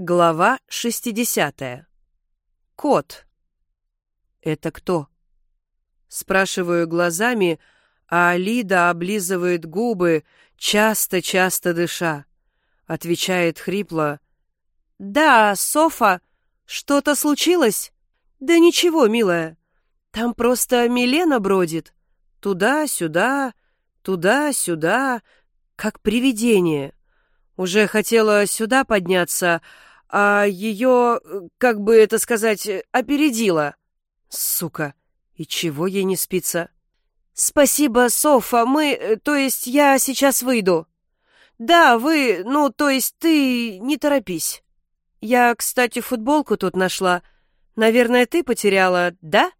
Глава 60. Кот. Это кто? Спрашиваю глазами, а Лида облизывает губы, часто-часто дыша. Отвечает хрипло. «Да, Софа, что-то случилось?» «Да ничего, милая. Там просто Милена бродит. Туда-сюда, туда-сюда, как привидение. Уже хотела сюда подняться, а ее, как бы это сказать, опередила. Сука, и чего ей не спится? Спасибо, Софа, мы, то есть я сейчас выйду. Да, вы, ну, то есть ты не торопись. Я, кстати, футболку тут нашла. Наверное, ты потеряла, да?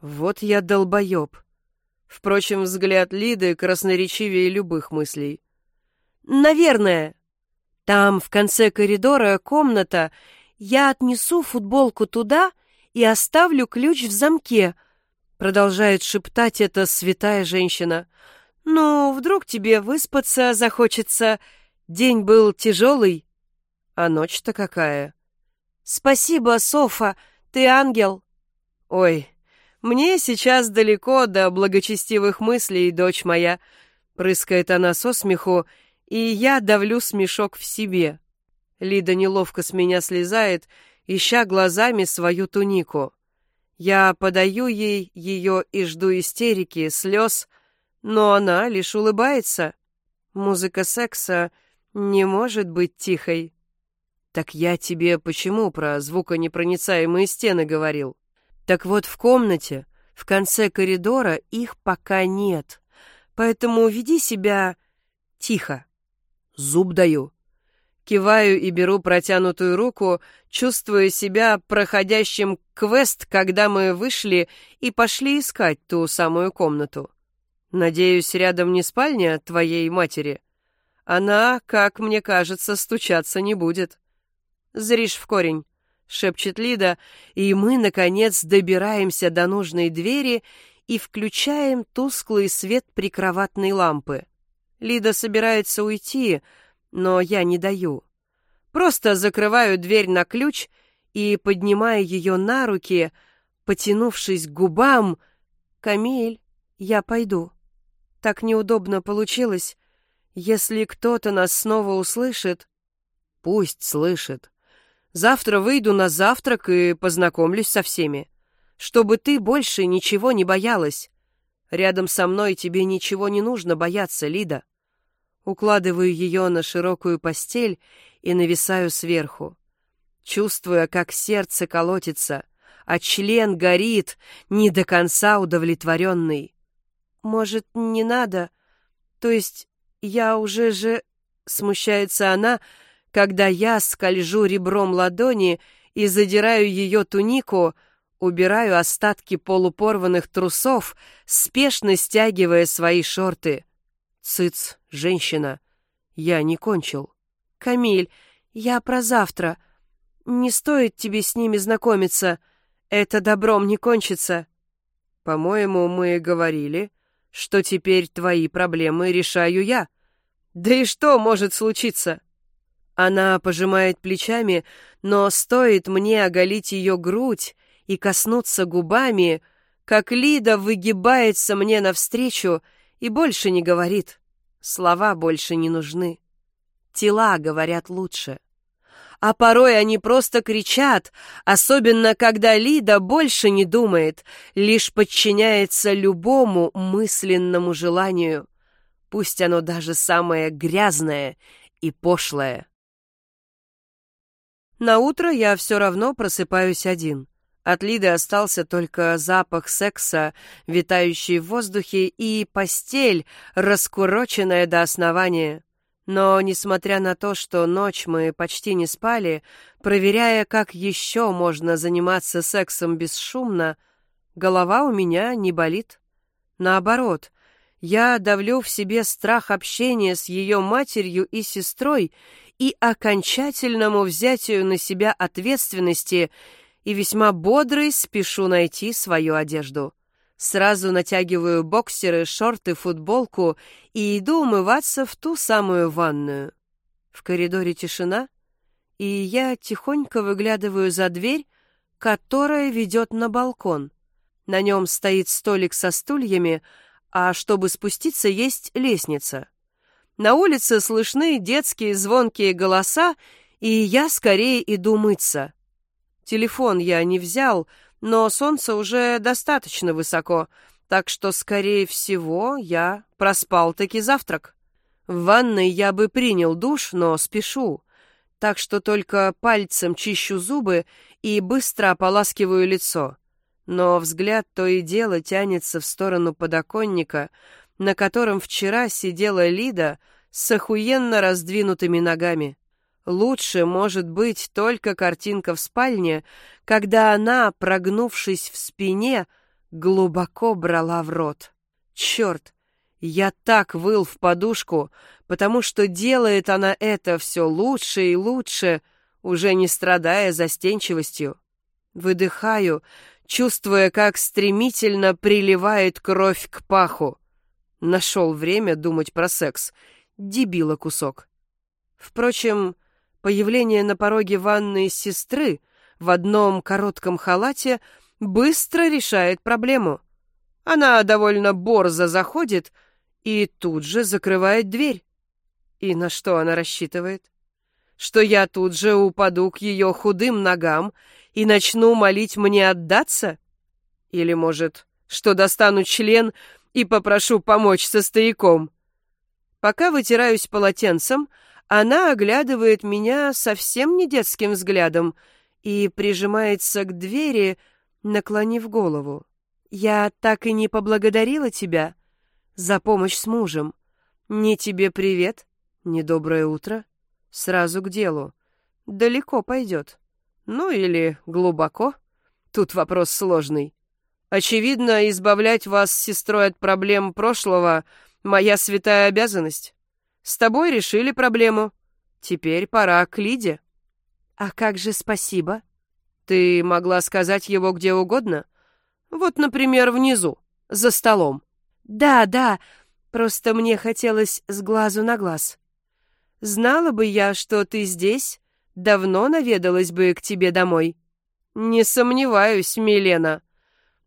Вот я долбоеб. Впрочем, взгляд Лиды красноречивее любых мыслей. «Наверное», там, в конце коридора, комната. Я отнесу футболку туда и оставлю ключ в замке», — продолжает шептать эта святая женщина. «Ну, вдруг тебе выспаться захочется. День был тяжелый, а ночь-то какая». «Спасибо, Софа, ты ангел». «Ой, мне сейчас далеко до благочестивых мыслей, дочь моя», — прыскает она со смеху, — и я давлю смешок в себе. Лида неловко с меня слезает, ища глазами свою тунику. Я подаю ей ее и жду истерики, слез, но она лишь улыбается. Музыка секса не может быть тихой. Так я тебе почему про звуконепроницаемые стены говорил? Так вот в комнате, в конце коридора их пока нет. Поэтому веди себя тихо. Зуб даю. Киваю и беру протянутую руку, чувствуя себя проходящим квест, когда мы вышли и пошли искать ту самую комнату. Надеюсь, рядом не спальня твоей матери. Она, как мне кажется, стучаться не будет. Зришь в корень, шепчет Лида, и мы, наконец, добираемся до нужной двери и включаем тусклый свет прикроватной лампы. Лида собирается уйти, но я не даю. Просто закрываю дверь на ключ и поднимаю ее на руки, потянувшись к губам. «Камиль, я пойду. Так неудобно получилось. Если кто-то нас снова услышит...» «Пусть слышит. Завтра выйду на завтрак и познакомлюсь со всеми. Чтобы ты больше ничего не боялась. Рядом со мной тебе ничего не нужно бояться, Лида. Укладываю ее на широкую постель и нависаю сверху. Чувствуя, как сердце колотится, а член горит, не до конца удовлетворенный. «Может, не надо? То есть я уже же...» Смущается она, когда я скольжу ребром ладони и задираю ее тунику, убираю остатки полупорванных трусов, спешно стягивая свои шорты. Цыц, женщина, я не кончил. Камиль, я про завтра. Не стоит тебе с ними знакомиться. Это добром не кончится. По-моему, мы говорили, что теперь твои проблемы решаю я. Да и что может случиться? Она пожимает плечами, но стоит мне оголить ее грудь, и коснуться губами, как Лида выгибается мне навстречу и больше не говорит. Слова больше не нужны. Тела говорят лучше. А порой они просто кричат, особенно когда Лида больше не думает, лишь подчиняется любому мысленному желанию, пусть оно даже самое грязное и пошлое. На утро я все равно просыпаюсь один. От Лиды остался только запах секса, витающий в воздухе, и постель, раскуроченная до основания. Но, несмотря на то, что ночь мы почти не спали, проверяя, как еще можно заниматься сексом бесшумно, голова у меня не болит. Наоборот, я давлю в себе страх общения с ее матерью и сестрой и окончательному взятию на себя ответственности — и весьма бодрый спешу найти свою одежду. Сразу натягиваю боксеры, шорты, футболку и иду умываться в ту самую ванную. В коридоре тишина, и я тихонько выглядываю за дверь, которая ведет на балкон. На нем стоит столик со стульями, а чтобы спуститься, есть лестница. На улице слышны детские звонкие голоса, и я скорее иду мыться. Телефон я не взял, но солнце уже достаточно высоко, так что, скорее всего, я проспал-таки завтрак. В ванной я бы принял душ, но спешу, так что только пальцем чищу зубы и быстро ополаскиваю лицо. Но взгляд то и дело тянется в сторону подоконника, на котором вчера сидела Лида с охуенно раздвинутыми ногами. Лучше может быть только картинка в спальне, когда она, прогнувшись в спине, глубоко брала в рот. Черт, я так выл в подушку, потому что делает она это все лучше и лучше, уже не страдая застенчивостью. Выдыхаю, чувствуя, как стремительно приливает кровь к паху. Нашел время думать про секс. Дебила кусок. Впрочем, Появление на пороге ванной сестры в одном коротком халате быстро решает проблему. Она довольно борзо заходит и тут же закрывает дверь. И на что она рассчитывает? Что я тут же упаду к ее худым ногам и начну молить мне отдаться? Или, может, что достану член и попрошу помочь со стояком? Пока вытираюсь полотенцем, она оглядывает меня совсем не детским взглядом и прижимается к двери, наклонив голову. «Я так и не поблагодарила тебя за помощь с мужем. Ни тебе привет, ни доброе утро. Сразу к делу. Далеко пойдет. Ну или глубоко. Тут вопрос сложный. Очевидно, избавлять вас с сестрой от проблем прошлого — моя святая обязанность. С тобой решили проблему. Теперь пора к Лиде. А как же спасибо? Ты могла сказать его где угодно? Вот, например, внизу, за столом. Да, да, просто мне хотелось с глазу на глаз. Знала бы я, что ты здесь, давно наведалась бы к тебе домой. Не сомневаюсь, Милена.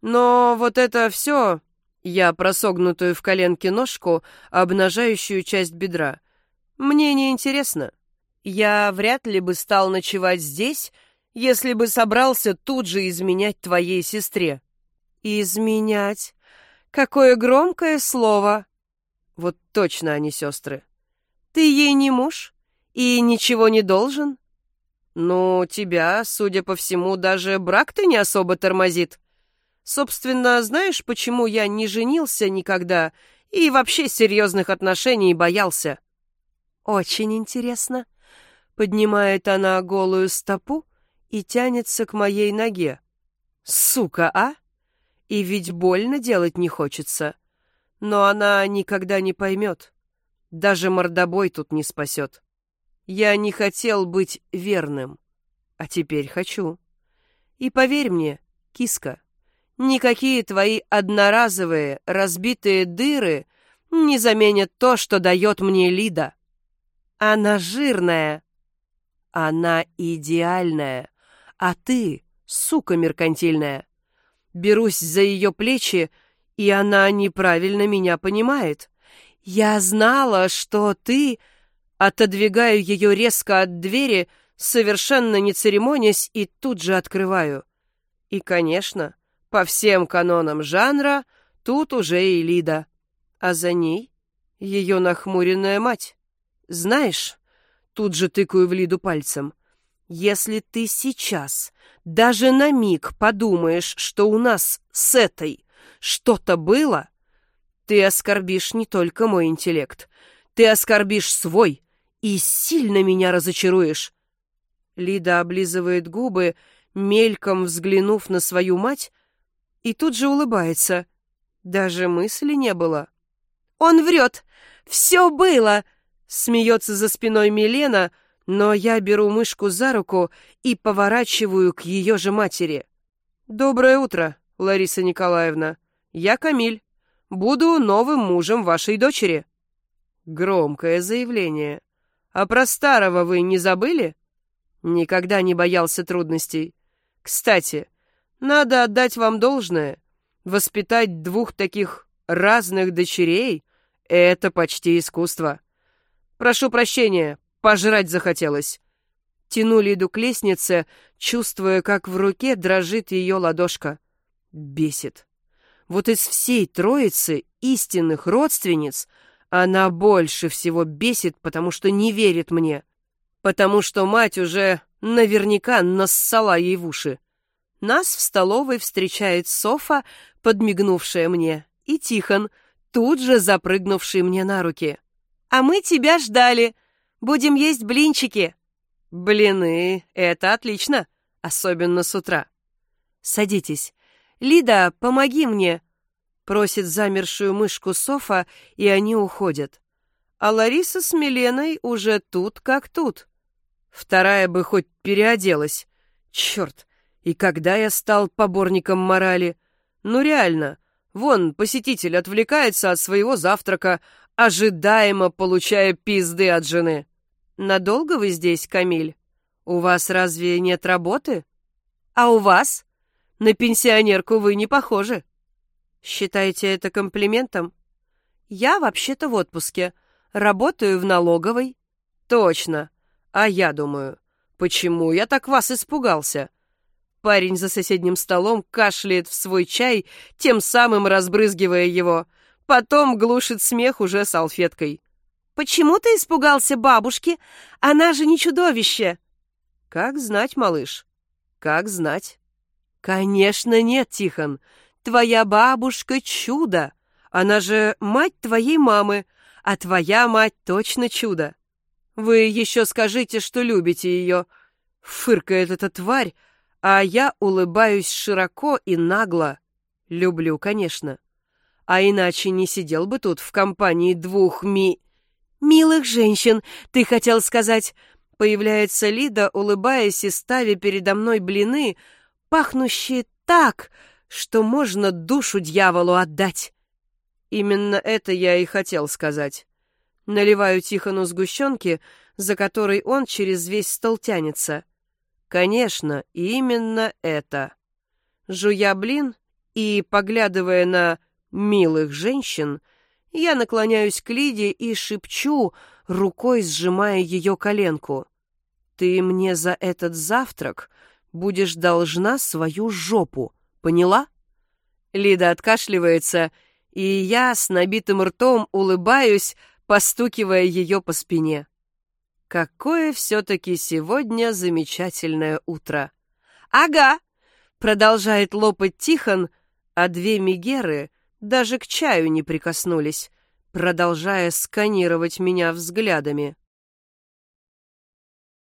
Но вот это все я просогнутую в коленке ножку, обнажающую часть бедра. Мне не интересно. Я вряд ли бы стал ночевать здесь, если бы собрался тут же изменять твоей сестре. Изменять? Какое громкое слово! Вот точно они сестры. Ты ей не муж и ничего не должен? Ну, тебя, судя по всему, даже брак-то не особо тормозит. Собственно, знаешь, почему я не женился никогда и вообще серьезных отношений боялся? Очень интересно. Поднимает она голую стопу и тянется к моей ноге. Сука, а? И ведь больно делать не хочется. Но она никогда не поймет. Даже мордобой тут не спасет. Я не хотел быть верным, а теперь хочу. И поверь мне, киска, Никакие твои одноразовые разбитые дыры не заменят то, что дает мне Лида. Она жирная. Она идеальная. А ты, сука меркантильная. Берусь за ее плечи, и она неправильно меня понимает. Я знала, что ты... Отодвигаю ее резко от двери, совершенно не церемонясь, и тут же открываю. И, конечно, по всем канонам жанра, тут уже и Лида. А за ней ее нахмуренная мать. Знаешь, тут же тыкаю в Лиду пальцем, если ты сейчас даже на миг подумаешь, что у нас с этой что-то было, ты оскорбишь не только мой интеллект, ты оскорбишь свой и сильно меня разочаруешь. Лида облизывает губы, мельком взглянув на свою мать, и тут же улыбается. Даже мысли не было. «Он врет! Все было!» Смеется за спиной Милена, но я беру мышку за руку и поворачиваю к ее же матери. «Доброе утро, Лариса Николаевна. Я Камиль. Буду новым мужем вашей дочери». Громкое заявление. «А про старого вы не забыли?» Никогда не боялся трудностей. Кстати, надо отдать вам должное. Воспитать двух таких разных дочерей — это почти искусство. Прошу прощения, пожрать захотелось. Тяну Лиду к лестнице, чувствуя, как в руке дрожит ее ладошка. Бесит. Вот из всей троицы истинных родственниц она больше всего бесит, потому что не верит мне. Потому что мать уже наверняка нассала ей в уши. Нас в столовой встречает Софа, подмигнувшая мне, и Тихон, тут же запрыгнувший мне на руки. «А мы тебя ждали. Будем есть блинчики». «Блины, это отлично, особенно с утра». «Садитесь. Лида, помоги мне», — просит замершую мышку Софа, и они уходят. А Лариса с Миленой уже тут как тут. Вторая бы хоть переоделась. Черт, и когда я стал поборником морали? Ну реально, вон посетитель отвлекается от своего завтрака, ожидаемо получая пизды от жены. «Надолго вы здесь, Камиль? У вас разве нет работы? А у вас? На пенсионерку вы не похожи. Считаете это комплиментом? Я вообще-то в отпуске, работаю в налоговой. Точно. А я думаю, почему я так вас испугался? Парень за соседним столом кашляет в свой чай, тем самым разбрызгивая его. Потом глушит смех уже салфеткой. Почему ты испугался бабушки? Она же не чудовище!» «Как знать, малыш, как знать?» «Конечно нет, Тихон. Твоя бабушка — чудо. Она же мать твоей мамы, а твоя мать точно чудо. Вы еще скажите, что любите ее». Фыркает эта тварь, а я улыбаюсь широко и нагло. Люблю, конечно. А иначе не сидел бы тут в компании двух ми... «Милых женщин, ты хотел сказать...» Появляется Лида, улыбаясь и ставя передо мной блины, пахнущие так, что можно душу дьяволу отдать. Именно это я и хотел сказать. Наливаю Тихону сгущенки, за которой он через весь стол тянется. Конечно, именно это. Жуя блин и поглядывая на милых женщин, я наклоняюсь к Лиде и шепчу, рукой сжимая ее коленку. «Ты мне за этот завтрак будешь должна свою жопу, поняла?» Лида откашливается, и я с набитым ртом улыбаюсь, постукивая ее по спине. Какое все-таки сегодня замечательное утро. «Ага!» — продолжает лопать Тихон, а две мигеры даже к чаю не прикоснулись, продолжая сканировать меня взглядами.